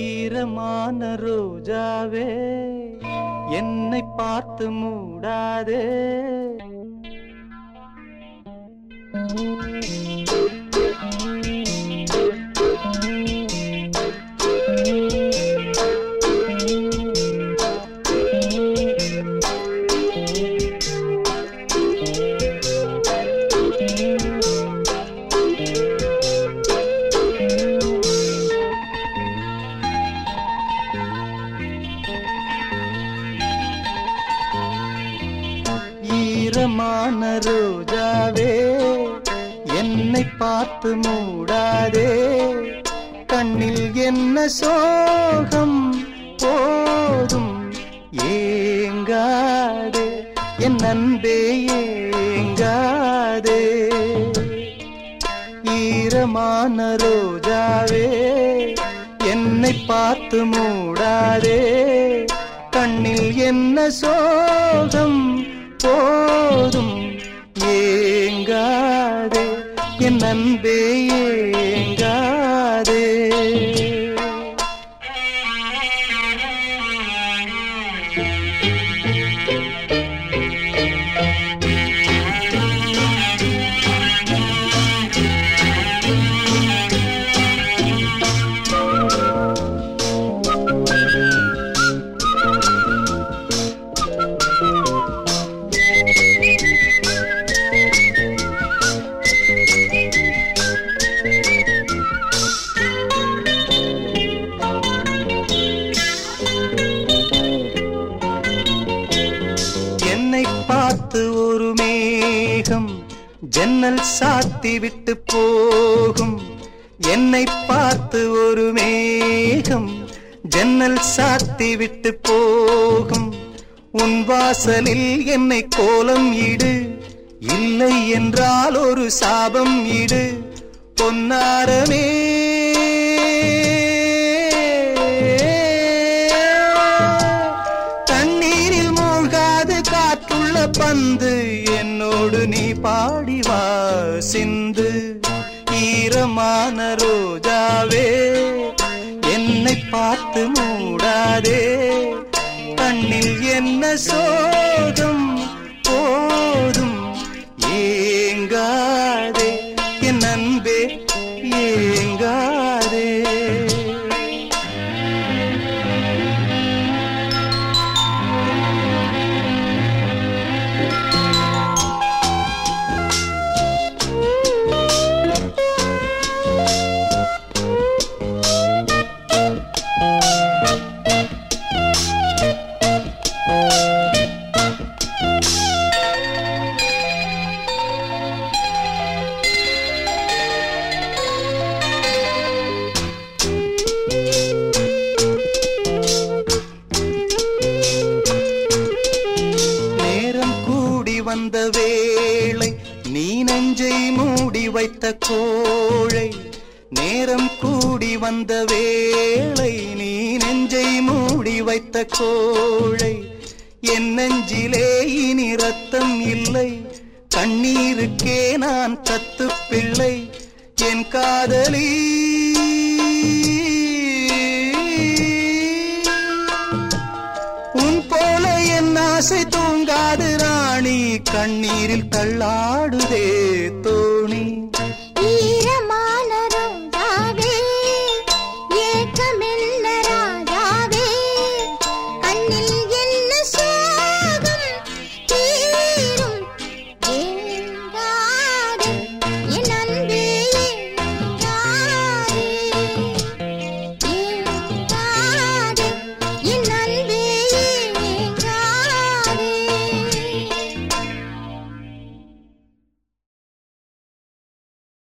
ஈரமான ரோஜாவே என்னை பார்த்து மூடாதே Thank you. ஈரமான ரோஜாவே என்னை பார்த்து மூடாதே. கண்ணில் என்ன சோகம் போதும் ஏங்காதே. என் அன்பே ஏங்காதே. ஈரமான ரோஜாவே என்னை பார்த்து மூடாதே. கண்ணில் என்ன சோகம் என் ஜன்னல் சாத்தி விட்டு போகும். என்னை பார்த்து ஒரு மேகம் ஜன்னல் சாத்தி விட்டு போகும். உன் வாசலில் என்னை கோலம் இடு. இல்லை என்றால் ஒரு சாபம் இடு. பொன்னாரமே காற்றுள்ள பந்து என்னோடு நீ பாடி வா சிந்து. ஈரமான ரோஜாவே என்னை பார்த்து மூடாதே. கண்ணில் என்ன சோ வந்த வேளை நீ நெஞ்சை மூடி வைத்த கோழை நேரம் கூடி வந்த வேளை நீ நெஞ்சை மூடி வைத்த கோழை. என் நெஞ்சிலே இனி ரத்தம் இல்லை கண்ணீருக்கே நான் கத்து பிள்ளை என் காதலி கண்ணீரில் தள்ளாடுதே தோணி.